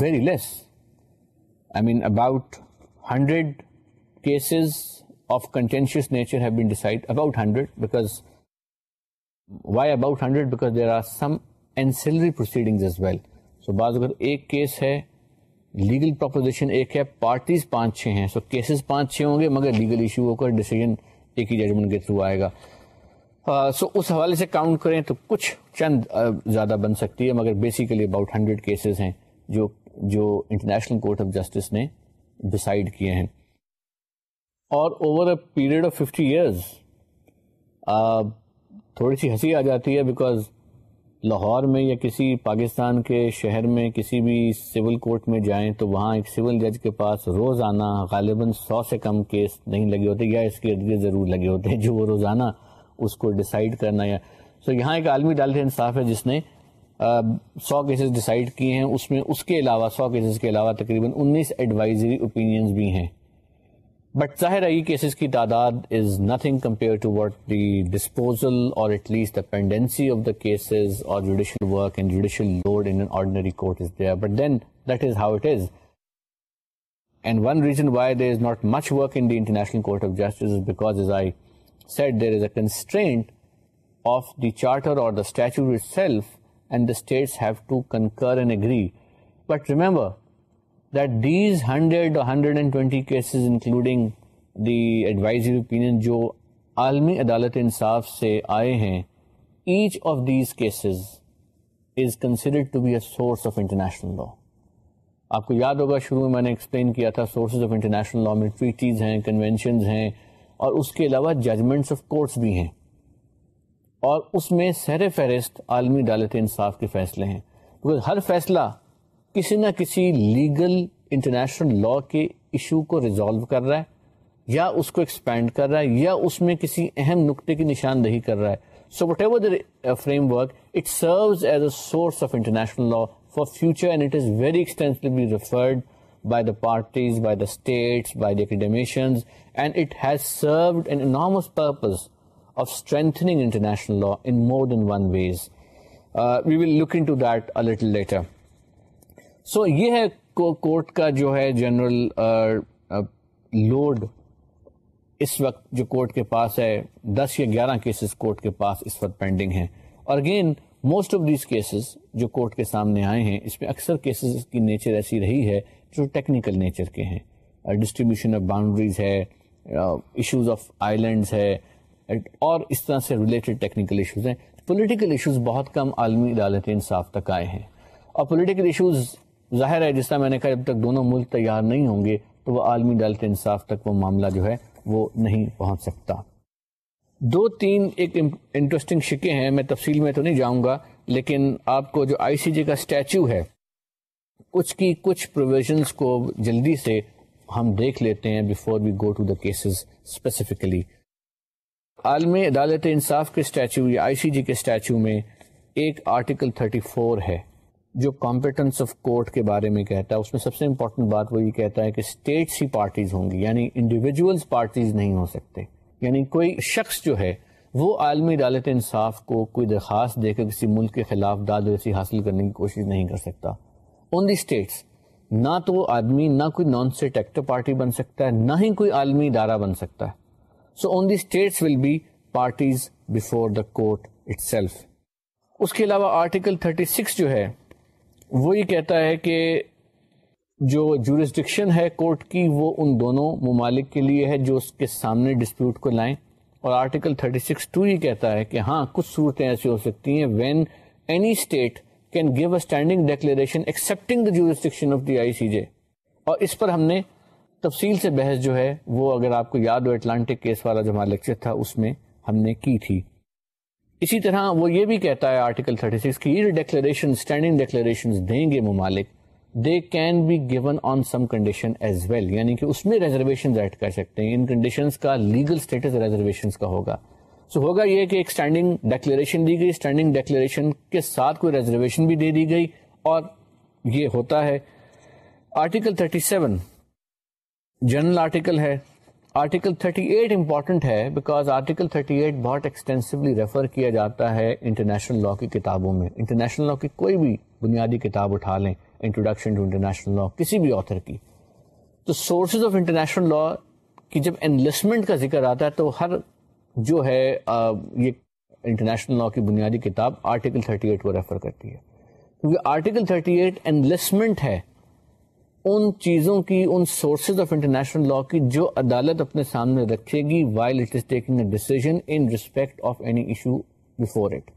very less I mean about hundred cases of contentious nature about hundred because why about hundred because there are some ancillary proceeding well so بعض اگر ایک case ہے legal proposition ایک ہے parties پانچ چھ ہیں سو cases پانچ چھ ہوں گے مگر لیگل ایشو ہو کر ڈیسیجن ایک ہی ججمنٹ کے تھرو آئے گا سو اس حوالے سے کاؤنٹ کریں تو کچھ چند زیادہ بن سکتی ہے مگر بیسیکلی اباؤٹ ہنڈریڈ کیسز ہیں جو جو انٹرنیشنل کورٹ آف جسٹس نے ڈسائڈ کیے ہیں اور over a period of fifty years تھوڑی سی ہنسی آ جاتی ہے بیکاز لاہور میں یا کسی پاکستان کے شہر میں کسی بھی سول کورٹ میں جائیں تو وہاں ایک سول جج کے پاس روزانہ غالباً سو سے کم کیس نہیں لگے ہوتے یا اس کے ارد ضرور لگے ہوتے ہیں جو وہ روزانہ اس کو ڈیسائیڈ کرنا یا سو یہاں ایک عالمی ڈالٹ انصاف ہے جس نے سو کیسز ڈیسائیڈ کیے ہیں اس میں اس کے علاوہ سو کیسز کے علاوہ تقریباً انیس ایڈوائزری اوپینینز بھی ہیں بٹ ظاہر ہے یہ کیسز کی تعداد is nothing compare to what the disposal اور at least the pendency of the cases اور judicial work and judicial load in ordinary court is there but then that is how it is and one reason why there is not much work in the International Court of Justice because is I set there is a of the charter states hundred and twenty opinion جو عالمی عدالت انصاف سے آئے ہیں each of these cases is considerable law آپ کو یاد ہوگا شروع میں میں نے ایکسپلین کیا تھا سورسز آف انٹرنیشنل لا میں ٹریٹیز ہیں ہیں کنونشنز اور اس کے علاوہ ججمنٹس آف کورٹس بھی ہیں اور اس میں سیر فہرست عالمی عدالت انصاف کے فیصلے ہیں کیونکہ ہر فیصلہ کسی نہ کسی لیگل انٹرنیشنل لا کے ایشو کو ریزالو کر رہا ہے یا اس کو ایکسپینڈ کر رہا ہے یا اس میں کسی اہم نقطے کی نشاندہی کر رہا ہے so whatever the framework it serves as a source of international law for future and it is very extensively referred by the parties by the states by the academicians and it has served purpose of strengthening international law in more than ways we will look until later so یہ ہے court کا جو ہے general load اس وقت جو court کے پاس ہے دس یا گیارہ کیسز کورٹ کے پاس اس وقت پینڈنگ ہیں اور again most of these cases جو کورٹ کے سامنے آئے ہیں اس میں اکثر کیسز کی نیچر ایسی رہی ہے جو ٹیکنیکل نیچر کے ہیں ڈسٹریبیوشن آف باؤنڈریز ہے ایشوز آف آئی لینڈز ہے اور اس طرح سے ریلیٹڈ ٹیکنیکل ایشوز ہیں پولیٹیکل ایشوز بہت کم عالمی عدالت انصاف تک آئے ہیں اور پولیٹیکل ایشوز ظاہر ہے جس طرح میں نے کہا جب تک دونوں ملک تیار نہیں ہوں گے تو وہ عالمی عدالت انصاف تک وہ معاملہ جو ہے وہ نہیں پہنچ سکتا دو تین ایک انٹرسٹنگ شکے ہیں میں تفصیل میں تو نہیں جاؤں گا لیکن آپ کو جو آئی سی جے کا اسٹیچو ہے اس کی کچھ پروویژنس کو جلدی سے ہم دیکھ لیتے ہیں before we go to the cases specifically عالمی انصاف کے اسٹیچو یا آئی سی جی کے اسٹیچو میں ایک آرٹیکل 34 ہے جو کمپیٹنس کورٹ کے بارے میں کہتا ہے اس میں سب سے امپورٹنٹ بات وہ یہ کہتا ہے کہ اسٹیٹس ہی پارٹیز ہوں گی یعنی انڈیویجولس پارٹیز نہیں ہو سکتے یعنی کوئی شخص جو ہے وہ عالمی عدالت انصاف کو کوئی درخواست دے کر کسی ملک کے خلاف رسی حاصل کرنے کی کوشش نہیں کر سکتا اونلی اسٹیٹس نہ تو وہ آدمی نہ کوئی نان اسٹیٹ ایکٹر پارٹی بن سکتا ہے نہ ہی کوئی عالمی ادارہ بن سکتا ہے so on the states will be parties before the court itself اس کے علاوہ آرٹیکل 36 جو ہے وہ یہ کہتا ہے کہ جو جورسڈکشن ہے کورٹ کی وہ ان دونوں ممالک کے لیے ہے جو اس کے سامنے ڈسپیوٹ کو لائیں اور آرٹیکل 36 سکس ٹو یہ کہتا ہے کہ ہاں کچھ صورتیں ایسی ہو سکتی ہیں when any state can give a standing declaration accepting the jurisdiction of the I C J اور اس پر ہم نے تفصیل سے بحث جو ہے وہ اگر آپ کو یاد ہو اٹلانٹک کیس والا جو ہمارا لیکچر تھا اس میں ہم نے کی تھی اسی طرح وہ یہ بھی کہتا ہے آرٹیکل 36 سکس کی یہ ڈیکلیریشن اسٹینڈنگ ڈیکلیریشن دیں گے ممالک they can be given on some condition as well یعنی کہ اس میں ریزرویشن ایڈ کر سکتے ہیں ان کنڈیشن کا لیگل اسٹیٹس ریزرویشن کا ہوگا سو ہوگا یہ کہ ایک اسٹینڈنگ ڈیکلیریشن دی گئی اسٹینڈنگ ڈیکلیریشن کے ساتھ کوئی ریزرویشن بھی دے دی گئی اور یہ ہوتا ہے آرٹیکل 37 سیون جنرل ہے آرٹیکل 38 ایٹ امپورٹنٹ ہے بیکاز آرٹیکل 38 ایٹ بہت ایکسٹینسولی ریفر کیا جاتا ہے انٹرنیشنل لا کی کتابوں میں انٹرنیشنل لا کی کوئی بھی بنیادی کتاب اٹھا لیں انٹروڈکشن ٹو انٹرنیشنل لا کسی بھی آتھر کی تو سورسز آف انٹرنیشنل لا کی جب انلسٹمنٹ کا ذکر آتا ہے تو ہر جو ہے یہ انٹرنیشنل لا کی بنیادی کتاب آرٹیکل 38 کو ریفر کرتی ہے کیونکہ آرٹیکل 38 ایٹ انلسمنٹ ہے ان چیزوں کی ان سورسز آف انٹرنیشنل لا کی جو عدالت اپنے سامنے رکھے گی while it is taking a decision in respect of any issue before it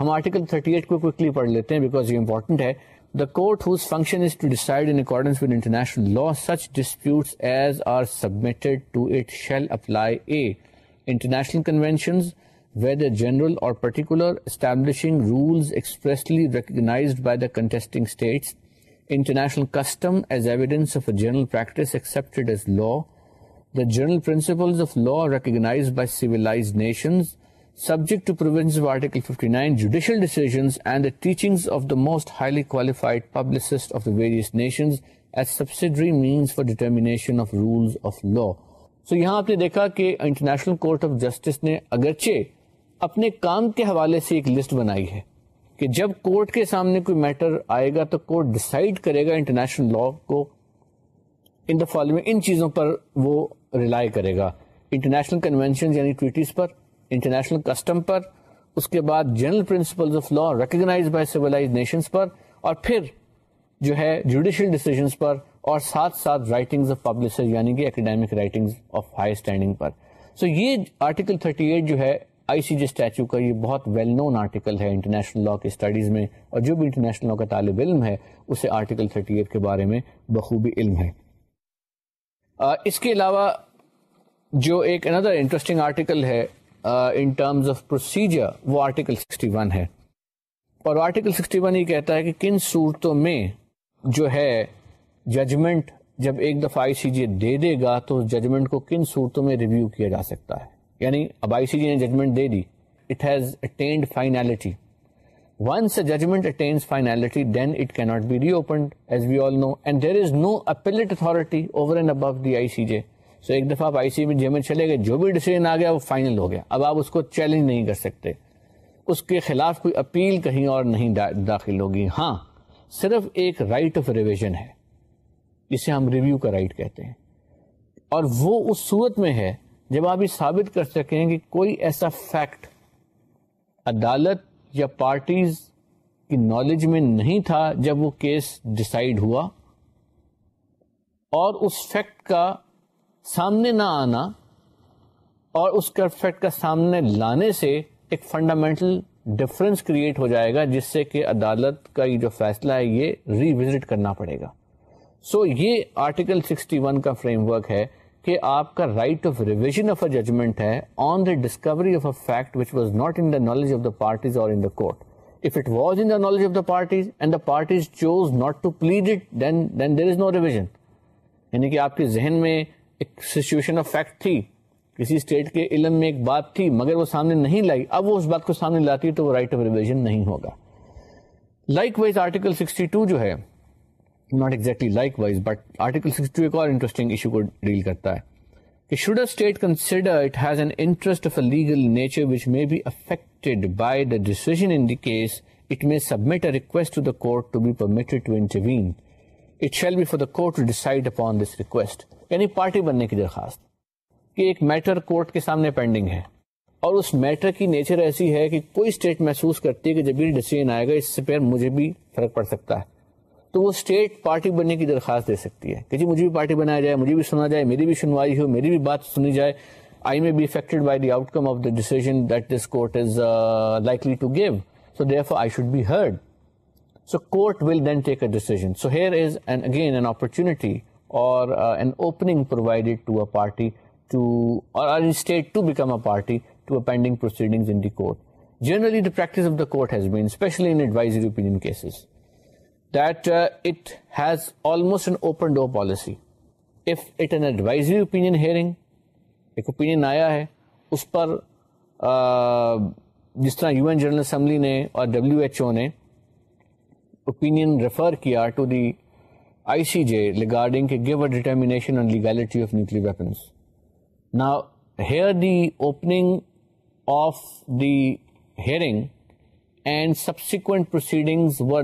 ہم آرٹیکل 38 کو کوکلی پڑھ لیتے ہیں بیکاز یہ امپورٹنٹ ہے the court whose function is to decide in accordance with international law such disputes as are submitted to it shall apply a International conventions, whether general or particular, establishing rules expressly recognized by the contesting states. International custom as evidence of a general practice accepted as law. The general principles of law recognized by civilized nations, subject to provisions of Article 59, judicial decisions, and the teachings of the most highly qualified publicists of the various nations as subsidiary means for determination of rules of law. So یہاں آپ نے دیکھا کہ international court of justice نے اگرچہ اپنے کام کے حوالے سے ایک لسٹ بنائی ہے کہ جب کورٹ کے سامنے کوئی میٹر آئے گا تو کورٹ ڈسائڈ کرے گا انٹرنیشنل لا کو ان دا فالوئنگ میں ان چیزوں پر وہ ریلائی کرے گا انٹرنیشنل کنوینشن یعنی ٹویٹیز پر انٹرنیشنل کسٹم پر اس کے بعد general principle of law recognise by سیوائز nations پر اور پھر جو ہے جوڈیشل ڈیسیزنس پر اور ساتھ ساتھ رائٹنگ آف پبلشر یعنی کہ academic writing of high standing per so so یہ آرٹیکل 38 جو ہے آئی سی جی اسٹیچو کا یہ بہت ویل نون آرٹیکل ہے انٹرنیشنل لا کی اسٹڈیز میں اور جو بھی انٹرنیشنل لا کا طالب علم ہے اسے آرٹیکل 38 کے بارے میں بخوبی علم ہے uh, اس کے علاوہ جو ایک اندر انٹرسٹنگ آرٹیکل ہے ان ٹرمز آف پروسیجر وہ آرٹیکل 61 ہے اور آرٹیکل 61 ون یہ کہتا ہے کہ کن صورتوں میں جو ہے ججمنٹ جب ایک دفعہ آئی سی جی دے دے گا تو اس ججمنٹ کو کن صورتوں میں ریویو کیا جا سکتا ہے یعنی اب آئی سی جی نے ججمنٹ دے دی it has attained finality once judgment finality then it can not be re as we all know and there is no appellate authority over and above the I C J so ایک دفعہ آپ آئی C جے جی میں چلے گئے جو بھی decision آ گیا وہ فائنل ہو گیا اب آپ اس کو چیلنج نہیں کر سکتے اس کے خلاف کوئی اپیل کہیں اور نہیں داخل ہوگی ہاں صرف ایک رائٹ آف ریویژن ہے جسے ہم ریویو کا رائٹ کہتے ہیں اور وہ اس صورت میں ہے جب آپ یہ ثابت کر سکیں کہ کوئی ایسا فیکٹ عدالت یا پارٹیز کی نالج میں نہیں تھا جب وہ کیس ڈسائڈ ہوا اور اس فیکٹ کا سامنے نہ آنا اور اس کا فیکٹ کا سامنے لانے سے ایک فنڈامنٹل ڈفرینس کریٹ ہو جائے گا جس سے کہ عدالت کا یہ جو فیصلہ ہے یہ ری وزٹ کرنا پڑے گا سو یہ آرٹیکل 61 کا فریم ورک ہے کہ آپ کا right of revision of a judgment ہے on the discovery of a fact which was not in the knowledge of the parties اور in the court If it was in the knowledge of the parties and the parties chose not to plead it, then then there is no revision. یعنی کہ آپ کے ذہن میں ایک situation of fact تھی کسی اسٹیٹ کے علم میں ایک بات تھی مگر وہ سامنے نہیں لائی اب وہ اس بات کو سامنے لاتی ہے تو وہ رائٹ آف ریویژن نہیں ہوگا likewise article sixty two جو ہے exactly likewise but article issue کو ڈیل کرتا ہے ایک میٹر کورٹ کے سامنے پینڈنگ ہے اور اس میٹر کی نیچر ایسی ہے کہ کوئی اسٹیٹ محسوس کرتی ہے کہ جب ڈیسیزن آئے گا اس سے پھر مجھے بھی فرق پڑ سکتا ہے تو وہ اسٹیٹ پارٹی بننے کی درخواست دے سکتی ہے کہ جی مجھے بھی پارٹی بنایا جائے مجھے بھی سنا جائے میری بھی سنوائی ہو میری بھی بات سنی جائے I may be affected by the outcome of the decision that this court is likely to give so therefore I should be heard so court will then take a decision so here is an again an opportunity or an opening provided to a party to or state to become a party to a pending proceedings in the court generally the practice of the court has been especially in advisory opinion cases ز almost an open door policy if it an advisory opinion ایک opinion آیا ہے اس پر جس طرح U N general assembly نے اور ڈبلو ایچ او نے اوپینین ریفر کیا to the I C J regarding legality of nuclear weapons نا here the opening of the hearing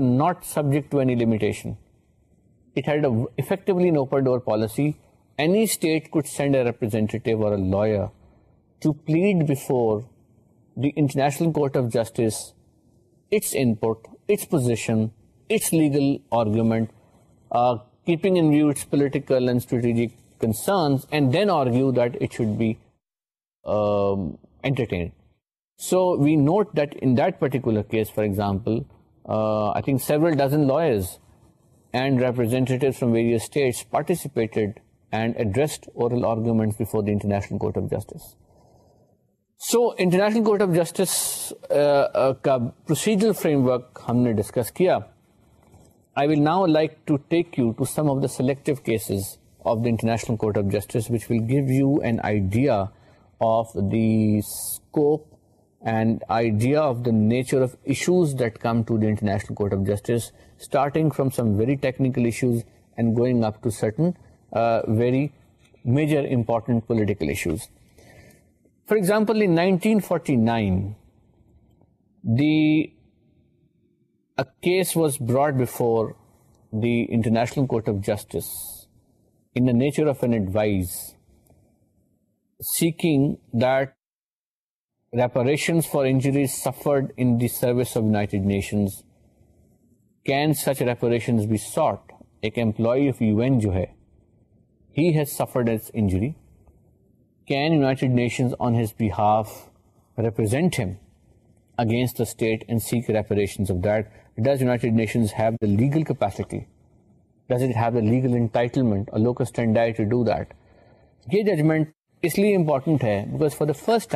not سبجیکٹلی an open door policy any state send representative to plead before international puts position کی so we note that in that particular case for example I think several participate and argument of justice so international court of justice کا procedure frame work ہم نے discuss کیا نا like to take you to some of the سلیکٹرسٹس an idea of the nature of issues that come to the International Court of Justice, starting from some very technical issues and going up to certain uh, very major important political issues. For example, in 1949, a case was brought before the International Court of Justice in the nature of an advice, seeking that یہ judgment اس لیے important ہے first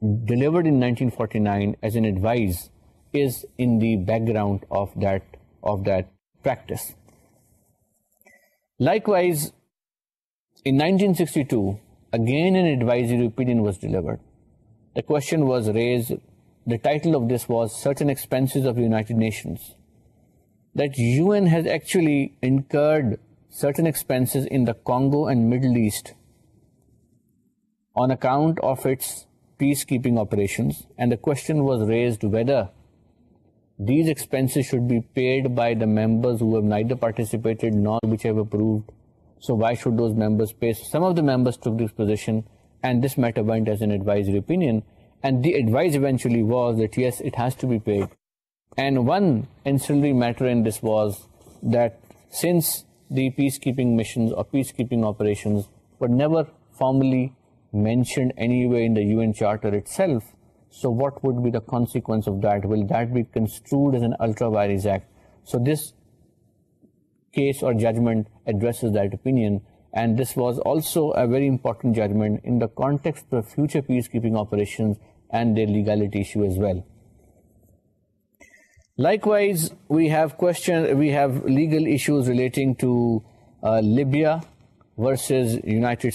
forty nine backgrounds likewise was raise the titled U entered certain ایسپ Congo and middle east on account of its peace keeping operations and the question was raised whether these expenses should be paid by the members not which have opposed so why should the advise eventually was be paid and ancillary matter this was that sense the peace keeping missions or peace operations for never formally mentioned any way انارٹریکسٹرا vires so this judgment that opinion a very important judgment future peace keeping and their legality well likewise we have کو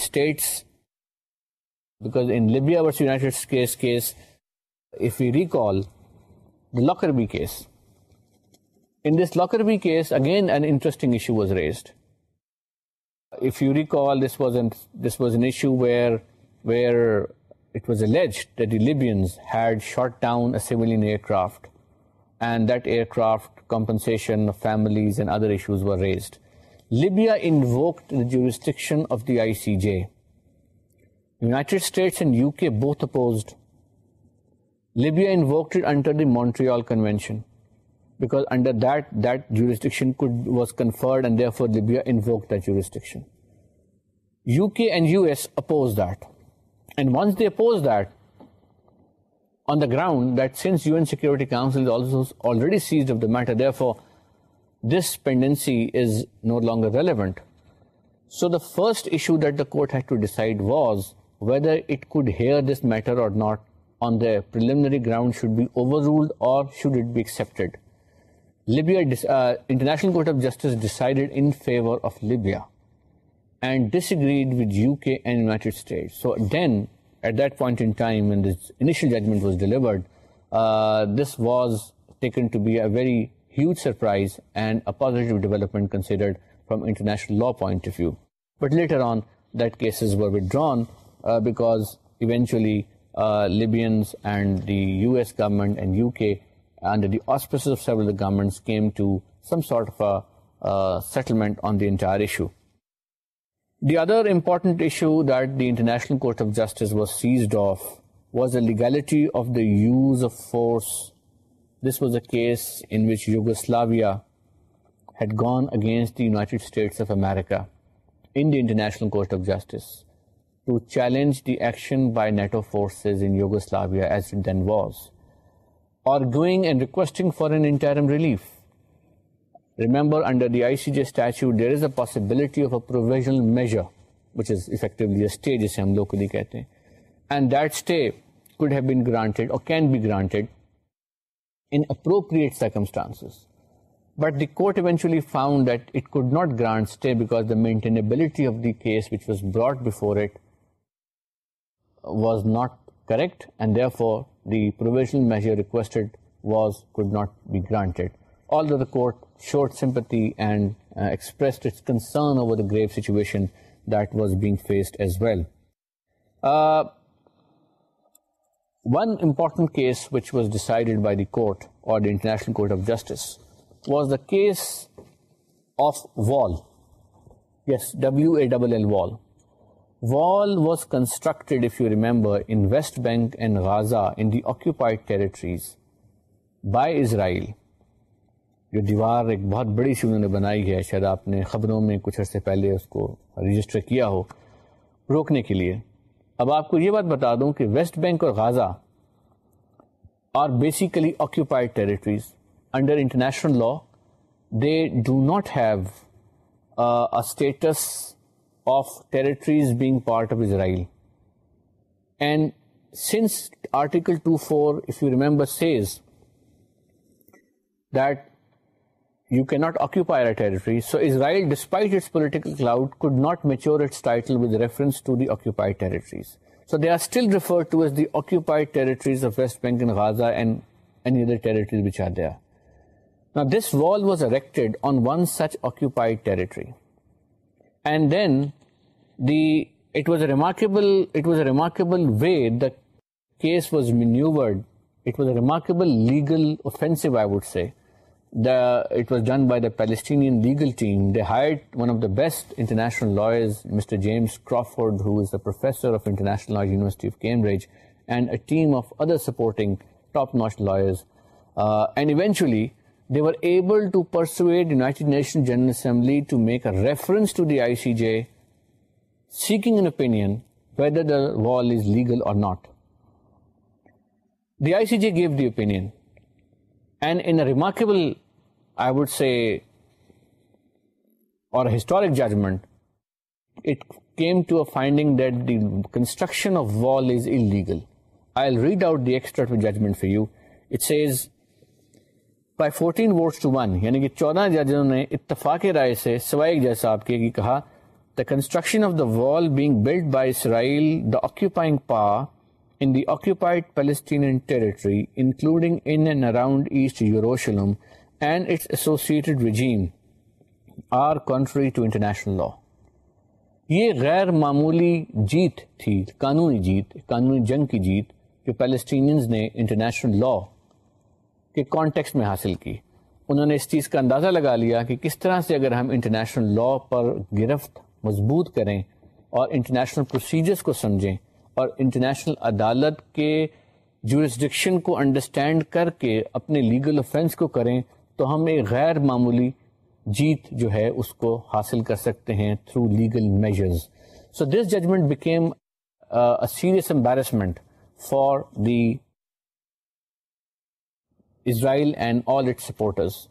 because in Libya versus United States case, if we recall the Lockerbie case, in this Lockerbie case, again, an interesting issue was raised. If you recall, this, wasn't, this was an issue where, where it was alleged that the Libyans had shot down a civilian aircraft and that aircraft compensation of families and other issues were raised. Libya invoked the jurisdiction of the ICJ. Montreal convention that that jurisdiction was conferred and دور Libya انڈیسٹکشن opposed that and once they opposed that on the ground that since security seize of the matter for this pendency court to decide was whether it could hear this matter or not on the preliminary ground or basically Libyans and the U S government court of justice was seized legality of the use of force this was a case Yugoslavia against the states of America in the international court of justice to challenge the action by NATO forces لاویا as then was are going requesting relief remember ہم لوگ کہتے ہیں was not correct and دل measures was could not be granted court should Spiti grave situation one important case was decide by the court اور court of justice was داس of yes double wall was constructed if you remember in west bank and Gaza in the occupied territories by Israel جو دیوار ایک بہت بڑی سی انہوں نے بنائی ہے شاید آپ نے خبروں میں کچھ عرصے پہلے اس کو رجسٹر کیا ہو روکنے کے لیے اب آپ کو یہ بات بتا دوں کہ ویسٹ بینک اور Gaza are basically occupied territories under international law they do not have status of territories being part of Israel. And since Article 2.4, if you remember, says that you cannot occupy a territory, so Israel, despite its political clout, could not mature its title with reference to the occupied territories. So they are still referred to as the occupied territories of West Bank and Gaza and any other territories which are there. Now this wall was erected on one such occupied territory. And then was a remarkable legal offensive I would say done by the Palestinian legal team the height the best international lawyers James Crawford who is international law university Cambridge and they were able to persuade the United Nations General Assembly to make a reference to the ICJ seeking an opinion whether the wall is legal or not. The ICJ gave the opinion, and in a remarkable, I would say, or a historic judgment, it came to a finding that the construction of wall is illegal. I'll read out the extract of judgment for you. It says, by fourteen votes to one یعنی کہ چودہ ججوں نے اتفاق رائے سے سوائے ایک جج صاحب کے کہا دا construction of the wall being built by Israel the occupying power in the occupied Palestinian territory including in and around east Jerusalem and its associated regime are contrary to international law یہ غیر معمولی جیت تھی قانونی جیت قانونی جنگ کی جیت جو پیلسٹینینز نے انٹرنیشنل لا کے کانٹیکسٹ میں حاصل کی انہوں نے اس چیز کا اندازہ لگا لیا کہ کس طرح سے اگر ہم انٹرنیشنل لا پر گرفت مضبوط کریں اور انٹرنیشنل پروسیجرس کو سمجھیں اور انٹرنیشنل عدالت کے جورسڈکشن کو انڈرسٹینڈ کر کے اپنے لیگل افینس کو کریں تو ہم ایک غیر معمولی جیت جو ہے اس کو حاصل کر سکتے ہیں through legal measures so this judgment became serious embarrassment for the یہ بھی وہ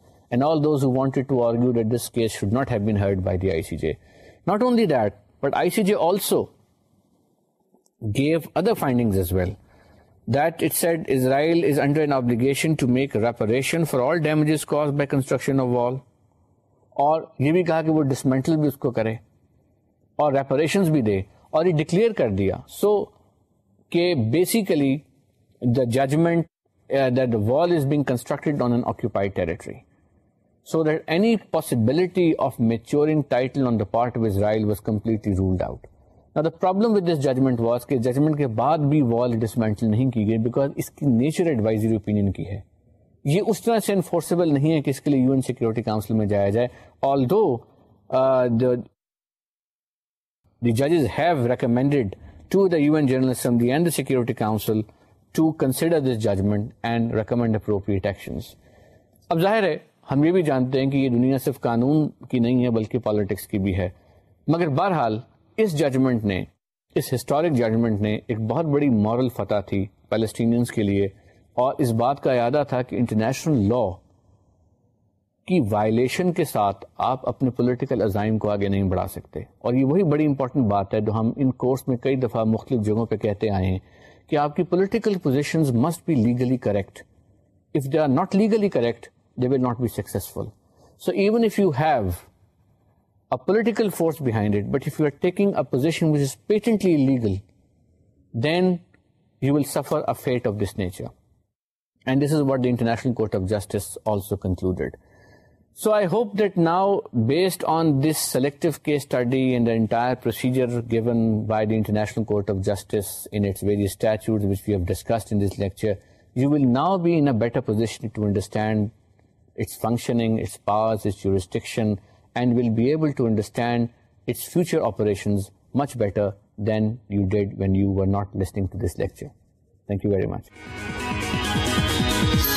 ڈسمینٹل بھی اس کو کرے اور ریپوریشن بھی دے اور یہ ڈکلیئر کر دیا سو کہ بیسیکلی دا ججمنٹ نہیں کی گئی نیچر ایڈوائزری اوپین کی ہے یہ اس طرح سے انفورسبل نہیں ہے کہ اس کے لیے یو ایس کاؤنسل میں جایا جائے آل دو ججز headed to the general assembly and security council to consider this judgment and recommend appropriate اب ظاہر ہے ہم یہ بھی جانتے ہیں کہ یہ دنیا صرف قانون کی نہیں ہے بلکہ پالیٹکس کی بھی ہے مگر بہرحال اس ججمنٹ نے اس ہسٹورک ججمنٹ نے ایک بہت بڑی مارل فتح تھی پیلسٹینینس کے لیے اور اس بات کا ارادہ تھا کہ انٹرنیشنل لا کی وائلیشن کے ساتھ آپ اپنے پولیٹیکل عزائم کو آگے نہیں بڑھا سکتے اور یہ وہی بڑی امپورٹنٹ بات ہے جو ہم ان کورس میں کئی دفعہ مختلف جگہوں پہ کہتے آئے ہیں کہ آپ کی political position must be legally correct if they are not legally correct they will not be successful so even if you have a political force behind it but if you are taking a position which is patently legal then you will suffer fate of this nature and this is what the international court of justice also concluded so I hope that now based on this selective case better position to its jurisdiction and will be future operations much better than you did not listening to this lecture